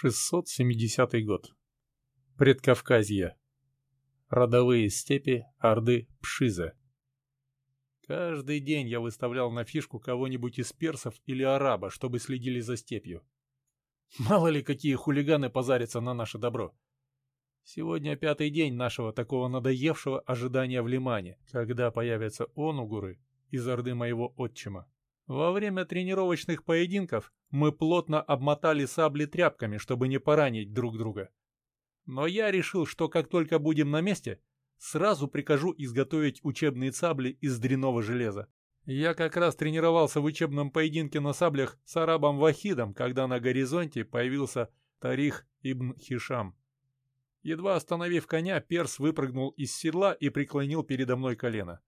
670 год. Предкавказье. Родовые степи Орды Пшиза. Каждый день я выставлял на фишку кого-нибудь из персов или араба, чтобы следили за степью. Мало ли какие хулиганы позарятся на наше добро. Сегодня пятый день нашего такого надоевшего ожидания в Лимане, когда появятся онугуры из Орды моего отчима. Во время тренировочных поединков мы плотно обмотали сабли тряпками, чтобы не поранить друг друга. Но я решил, что как только будем на месте, сразу прикажу изготовить учебные сабли из дряного железа. Я как раз тренировался в учебном поединке на саблях с арабом Вахидом, когда на горизонте появился Тарих ибн Хишам. Едва остановив коня, перс выпрыгнул из седла и преклонил передо мной колено.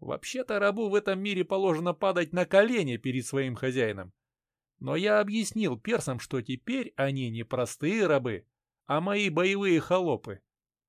Вообще-то рабу в этом мире положено падать на колени перед своим хозяином. Но я объяснил персам, что теперь они не простые рабы, а мои боевые холопы.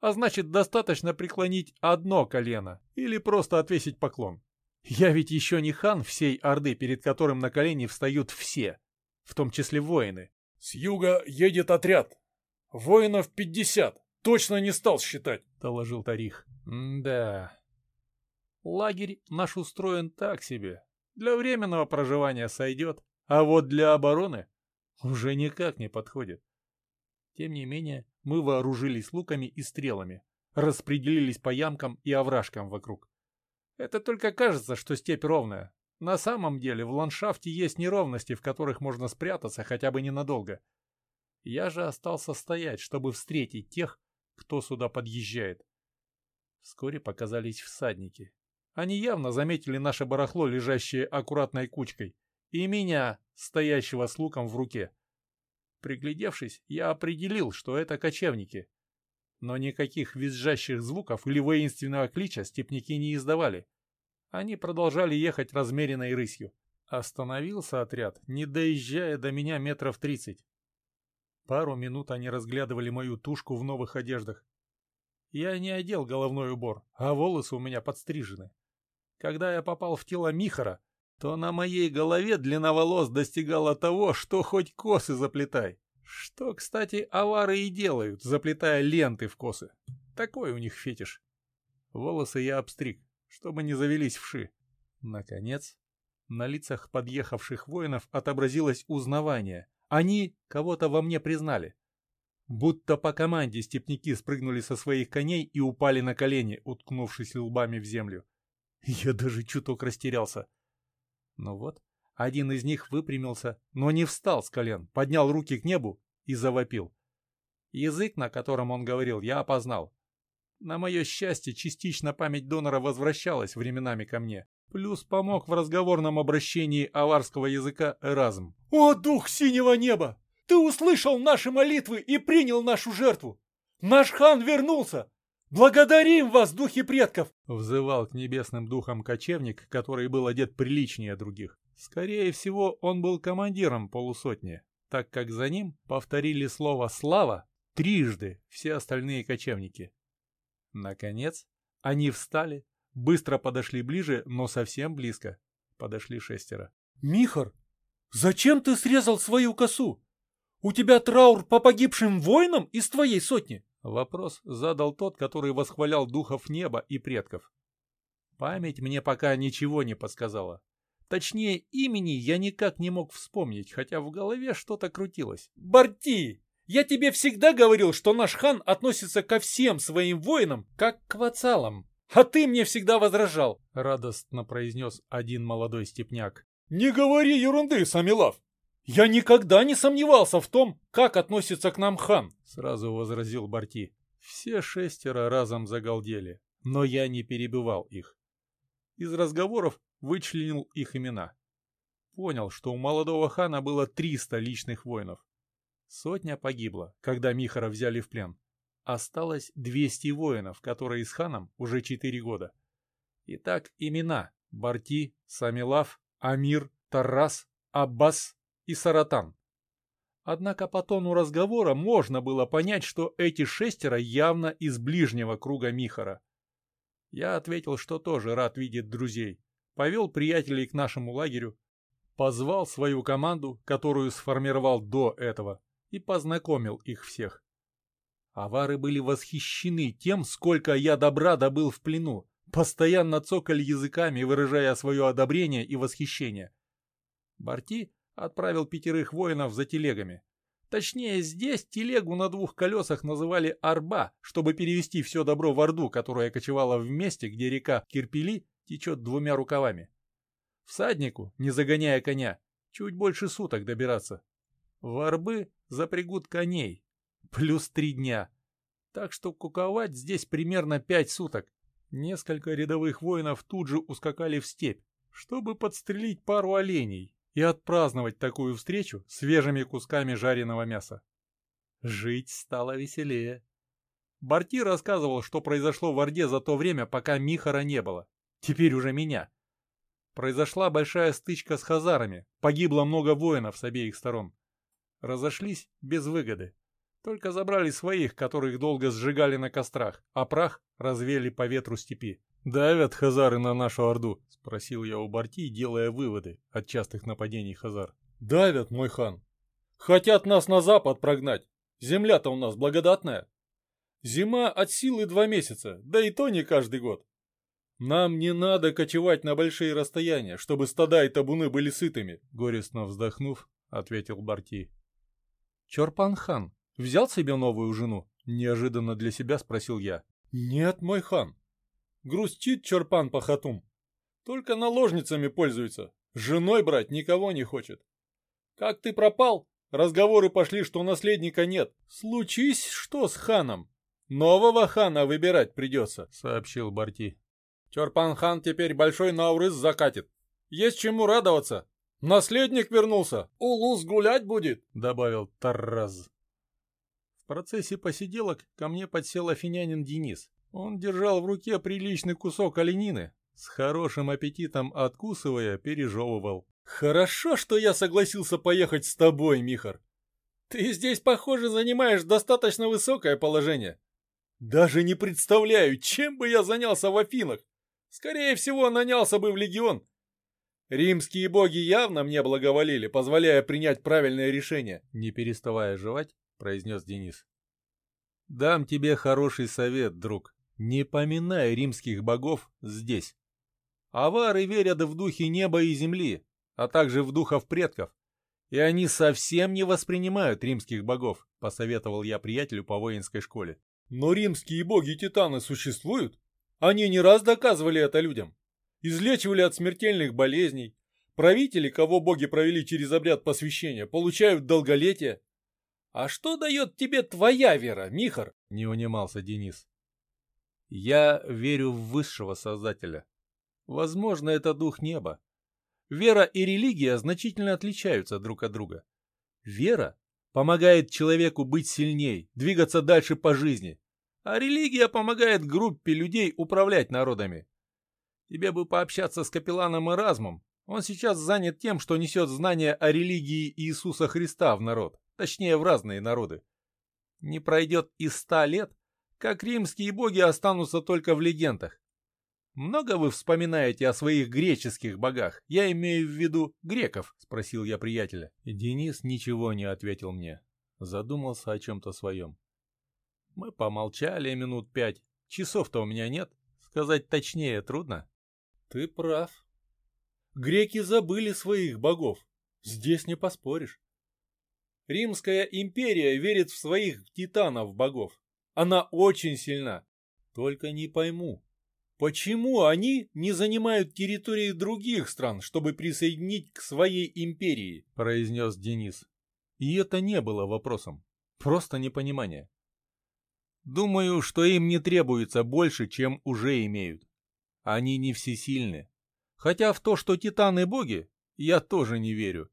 А значит, достаточно преклонить одно колено или просто отвесить поклон. Я ведь еще не хан всей Орды, перед которым на колени встают все, в том числе воины. «С юга едет отряд. Воинов пятьдесят. Точно не стал считать», — доложил Тарих. «Да, Лагерь наш устроен так себе. Для временного проживания сойдет, а вот для обороны уже никак не подходит. Тем не менее, мы вооружились луками и стрелами, распределились по ямкам и овражкам вокруг. Это только кажется, что степь ровная. На самом деле в ландшафте есть неровности, в которых можно спрятаться хотя бы ненадолго. Я же остался стоять, чтобы встретить тех, кто сюда подъезжает. Вскоре показались всадники. Они явно заметили наше барахло, лежащее аккуратной кучкой, и меня, стоящего с луком в руке. Приглядевшись, я определил, что это кочевники. Но никаких визжащих звуков или воинственного клича степняки не издавали. Они продолжали ехать размеренной рысью. Остановился отряд, не доезжая до меня метров тридцать. Пару минут они разглядывали мою тушку в новых одеждах. Я не одел головной убор, а волосы у меня подстрижены. Когда я попал в тело Михара, то на моей голове длина волос достигала того, что хоть косы заплетай. Что, кстати, авары и делают, заплетая ленты в косы. Такой у них фетиш. Волосы я обстриг, чтобы не завелись вши. Наконец, на лицах подъехавших воинов отобразилось узнавание. Они кого-то во мне признали. Будто по команде степняки спрыгнули со своих коней и упали на колени, уткнувшись лбами в землю. Я даже чуток растерялся. Ну вот, один из них выпрямился, но не встал с колен, поднял руки к небу и завопил. Язык, на котором он говорил, я опознал. На мое счастье, частично память донора возвращалась временами ко мне. Плюс помог в разговорном обращении аварского языка Эразм. «О, дух синего неба! Ты услышал наши молитвы и принял нашу жертву! Наш хан вернулся! «Благодарим вас, духи предков!» — взывал к небесным духам кочевник, который был одет приличнее других. Скорее всего, он был командиром полусотни, так как за ним повторили слово «слава» трижды все остальные кочевники. Наконец, они встали, быстро подошли ближе, но совсем близко. Подошли шестеро. «Михар, зачем ты срезал свою косу? У тебя траур по погибшим воинам из твоей сотни?» Вопрос задал тот, который восхвалял духов неба и предков. Память мне пока ничего не подсказала. Точнее, имени я никак не мог вспомнить, хотя в голове что-то крутилось. «Барти! Я тебе всегда говорил, что наш хан относится ко всем своим воинам, как к вацалам. А ты мне всегда возражал!» — радостно произнес один молодой степняк. «Не говори ерунды, Самилав! «Я никогда не сомневался в том, как относится к нам хан», — сразу возразил Барти. Все шестеро разом загалдели, но я не перебивал их. Из разговоров вычленил их имена. Понял, что у молодого хана было 300 личных воинов. Сотня погибла, когда Михара взяли в плен. Осталось 200 воинов, которые с ханом уже 4 года. Итак, имена Барти, Самилав, Амир, Тарас, Аббас, и Саратан. Однако по тону разговора можно было понять, что эти шестеро явно из ближнего круга Михара. Я ответил, что тоже рад видеть друзей, повел приятелей к нашему лагерю, позвал свою команду, которую сформировал до этого, и познакомил их всех. Авары были восхищены тем, сколько я добра добыл в плену, постоянно цокали языками, выражая свое одобрение и восхищение. Барти отправил пятерых воинов за телегами. Точнее, здесь телегу на двух колесах называли «арба», чтобы перевести все добро в Орду, которая кочевала в месте, где река Кирпели течет двумя рукавами. Всаднику, не загоняя коня, чуть больше суток добираться. В Орбы запрягут коней, плюс три дня. Так что куковать здесь примерно пять суток. Несколько рядовых воинов тут же ускакали в степь, чтобы подстрелить пару оленей и отпраздновать такую встречу свежими кусками жареного мяса. Жить стало веселее. Барти рассказывал, что произошло в Орде за то время, пока Михара не было. Теперь уже меня. Произошла большая стычка с хазарами, погибло много воинов с обеих сторон. Разошлись без выгоды. Только забрали своих, которых долго сжигали на кострах, а прах развели по ветру степи. «Давят хазары на нашу Орду?» — спросил я у Барти, делая выводы от частых нападений хазар. «Давят, мой хан. Хотят нас на запад прогнать. Земля-то у нас благодатная. Зима от силы два месяца, да и то не каждый год. Нам не надо кочевать на большие расстояния, чтобы стада и табуны были сытыми», — горестно вздохнув, ответил Барти. «Чорпан-хан взял себе новую жену?» — неожиданно для себя спросил я. «Нет, мой хан. Грустит Чорпан по хатум. Только наложницами пользуется. Женой брать никого не хочет. Как ты пропал, разговоры пошли, что наследника нет. Случись что с ханом. Нового хана выбирать придется, сообщил Барти. Чорпан-хан теперь большой наурыз закатит. Есть чему радоваться. Наследник вернулся. Улус гулять будет, добавил Тарраз. В процессе посиделок ко мне подсел афинянин Денис. Он держал в руке приличный кусок оленины, с хорошим аппетитом откусывая, пережевывал. «Хорошо, что я согласился поехать с тобой, Михар. Ты здесь, похоже, занимаешь достаточно высокое положение. Даже не представляю, чем бы я занялся в Афинах. Скорее всего, нанялся бы в легион. Римские боги явно мне благоволили, позволяя принять правильное решение. Не переставая жевать, произнес Денис. Дам тебе хороший совет, друг. Не поминай римских богов здесь. Авары верят в духи неба и земли, а также в духов предков. И они совсем не воспринимают римских богов, посоветовал я приятелю по воинской школе. Но римские боги-титаны существуют? Они не раз доказывали это людям. Излечивали от смертельных болезней. Правители, кого боги провели через обряд посвящения, получают долголетие. А что дает тебе твоя вера, Михар? Не унимался Денис. Я верю в высшего Создателя. Возможно, это дух неба. Вера и религия значительно отличаются друг от друга. Вера помогает человеку быть сильней, двигаться дальше по жизни, а религия помогает группе людей управлять народами. Тебе бы пообщаться с капелланом Эразмом. Он сейчас занят тем, что несет знания о религии Иисуса Христа в народ, точнее в разные народы. Не пройдет и ста лет, как римские боги останутся только в легендах. Много вы вспоминаете о своих греческих богах? Я имею в виду греков, спросил я приятеля. Денис ничего не ответил мне. Задумался о чем-то своем. Мы помолчали минут пять. Часов-то у меня нет. Сказать точнее трудно. Ты прав. Греки забыли своих богов. Здесь не поспоришь. Римская империя верит в своих титанов-богов. Она очень сильна. Только не пойму, почему они не занимают территории других стран, чтобы присоединить к своей империи, произнес Денис. И это не было вопросом. Просто непонимание. Думаю, что им не требуется больше, чем уже имеют. Они не всесильны. Хотя в то, что титаны боги, я тоже не верю.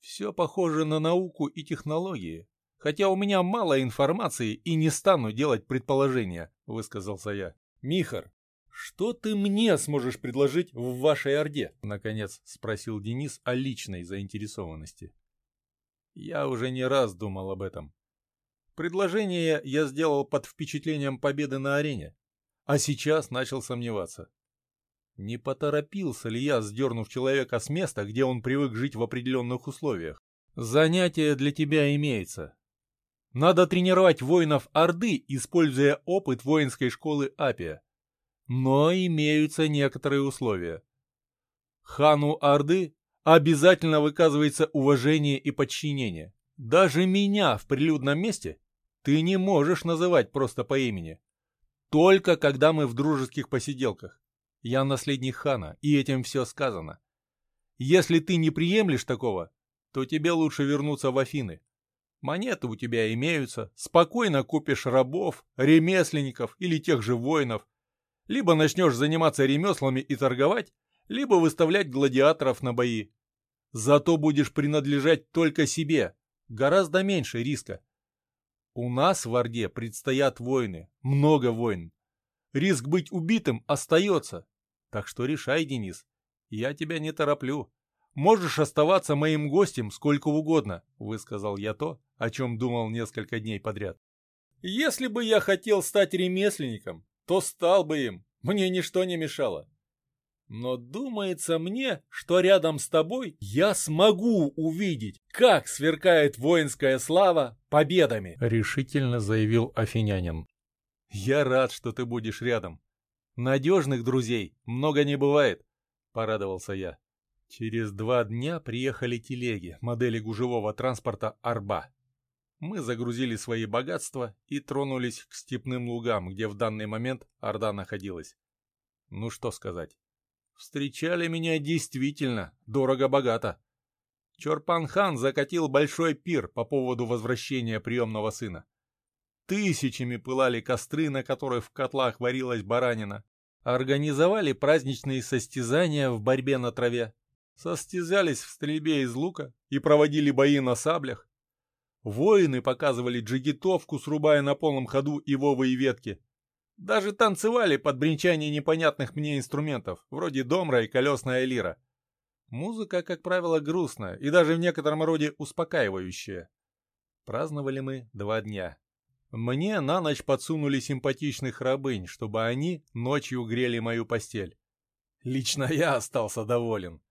Все похоже на науку и технологии. Хотя у меня мало информации и не стану делать предположения, высказался я. Михар, что ты мне сможешь предложить в вашей Орде? Наконец спросил Денис о личной заинтересованности. Я уже не раз думал об этом. Предложение я сделал под впечатлением победы на арене, а сейчас начал сомневаться. Не поторопился ли я, сдернув человека с места, где он привык жить в определенных условиях? Занятие для тебя имеется. Надо тренировать воинов Орды, используя опыт воинской школы Апия. Но имеются некоторые условия. Хану Орды обязательно выказывается уважение и подчинение. Даже меня в прилюдном месте ты не можешь называть просто по имени. Только когда мы в дружеских посиделках. Я наследник хана, и этим все сказано. Если ты не приемлешь такого, то тебе лучше вернуться в Афины. Монеты у тебя имеются, спокойно купишь рабов, ремесленников или тех же воинов. Либо начнешь заниматься ремеслами и торговать, либо выставлять гладиаторов на бои. Зато будешь принадлежать только себе, гораздо меньше риска. У нас в Орде предстоят войны, много войн. Риск быть убитым остается. Так что решай, Денис. Я тебя не тороплю. Можешь оставаться моим гостем сколько угодно, высказал я то, о чем думал несколько дней подряд. Если бы я хотел стать ремесленником, то стал бы им. Мне ничто не мешало. Но думается мне, что рядом с тобой я смогу увидеть, как сверкает воинская слава победами, решительно заявил афинянин. Я рад, что ты будешь рядом. Надежных друзей много не бывает, порадовался я. Через два дня приехали телеги модели гужевого транспорта «Арба». Мы загрузили свои богатства и тронулись к степным лугам, где в данный момент Орда находилась. Ну что сказать. Встречали меня действительно дорого-богато. Чорпан-хан закатил большой пир по поводу возвращения приемного сына. Тысячами пылали костры, на которых в котлах варилась баранина. Организовали праздничные состязания в борьбе на траве. Состязались в стрельбе из лука и проводили бои на саблях. Воины показывали джигитовку, срубая на полном ходу ивовые ветки. Даже танцевали под бренчание непонятных мне инструментов, вроде домра и колесная лира. Музыка, как правило, грустная и даже в некотором роде успокаивающая. Праздновали мы два дня. Мне на ночь подсунули симпатичных рабынь, чтобы они ночью грели мою постель. Лично я остался доволен.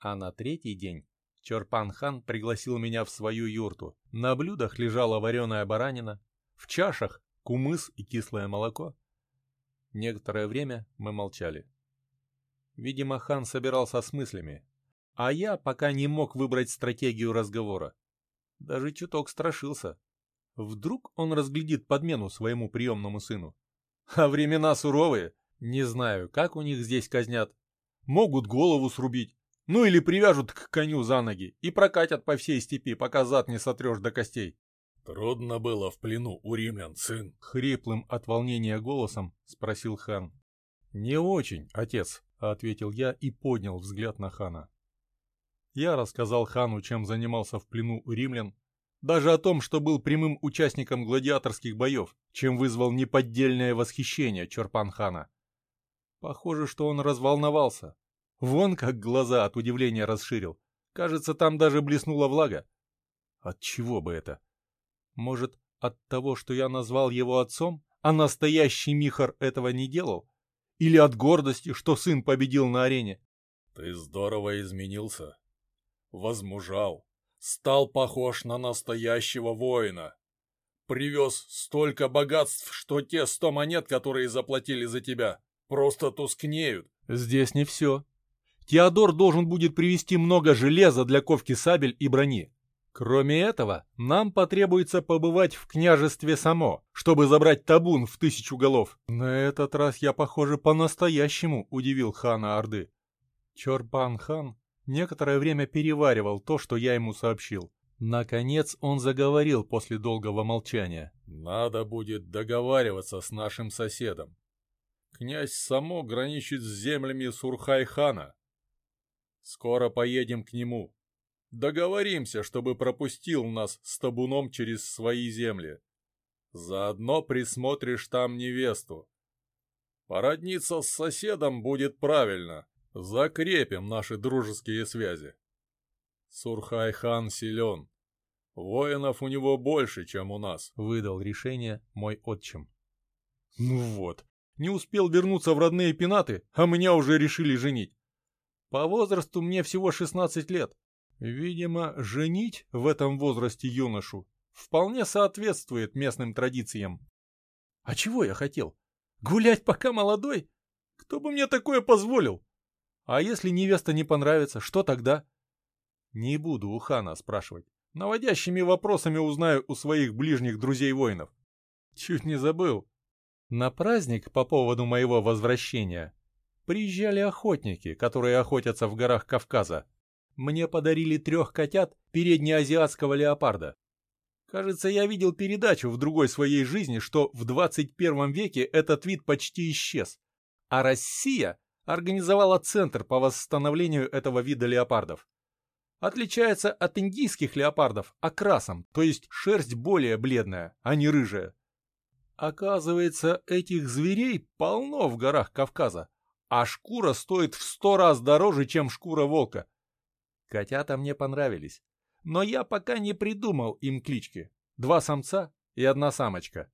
А на третий день Чорпан-хан пригласил меня в свою юрту. На блюдах лежала вареная баранина, в чашах кумыс и кислое молоко. Некоторое время мы молчали. Видимо, хан собирался с мыслями, а я пока не мог выбрать стратегию разговора. Даже чуток страшился. Вдруг он разглядит подмену своему приемному сыну. А времена суровые. Не знаю, как у них здесь казнят. Могут голову срубить. Ну или привяжут к коню за ноги и прокатят по всей степи, пока зад не сотрешь до костей. «Трудно было в плену у римлян, сын?» — хриплым от волнения голосом спросил хан. «Не очень, отец», — ответил я и поднял взгляд на хана. Я рассказал хану, чем занимался в плену у римлян, даже о том, что был прямым участником гладиаторских боев, чем вызвал неподдельное восхищение Чорпан-хана. Похоже, что он разволновался. Вон как глаза от удивления расширил. Кажется, там даже блеснула влага. От чего бы это? Может, от того, что я назвал его отцом, а настоящий Михар этого не делал? Или от гордости, что сын победил на арене? Ты здорово изменился. Возмужал. Стал похож на настоящего воина. Привез столько богатств, что те сто монет, которые заплатили за тебя, просто тускнеют. Здесь не все. Теодор должен будет привезти много железа для ковки сабель и брони. Кроме этого, нам потребуется побывать в княжестве само, чтобы забрать табун в тысячу голов. На этот раз я, похоже, по-настоящему удивил хана Орды. Чорбан-хан некоторое время переваривал то, что я ему сообщил. Наконец он заговорил после долгого молчания. «Надо будет договариваться с нашим соседом. Князь само граничит с землями Сурхай-хана. Скоро поедем к нему, Договоримся, чтобы пропустил нас с табуном через свои земли. Заодно присмотришь там невесту. Породниться с соседом будет правильно. Закрепим наши дружеские связи. Сурхай-хан силен. Воинов у него больше, чем у нас, — выдал решение мой отчим. Ну вот, не успел вернуться в родные пенаты, а меня уже решили женить. По возрасту мне всего 16 лет, Видимо, женить в этом возрасте юношу вполне соответствует местным традициям. А чего я хотел? Гулять пока молодой? Кто бы мне такое позволил? А если невеста не понравится, что тогда? Не буду у хана спрашивать. Наводящими вопросами узнаю у своих ближних друзей-воинов. Чуть не забыл. На праздник по поводу моего возвращения приезжали охотники, которые охотятся в горах Кавказа. Мне подарили трех котят переднеазиатского леопарда. Кажется, я видел передачу в другой своей жизни, что в 21 веке этот вид почти исчез, а Россия организовала центр по восстановлению этого вида леопардов. Отличается от индийских леопардов окрасом, то есть шерсть более бледная, а не рыжая. Оказывается, этих зверей полно в горах Кавказа, а шкура стоит в сто раз дороже, чем шкура волка. Котята мне понравились, но я пока не придумал им клички. Два самца и одна самочка.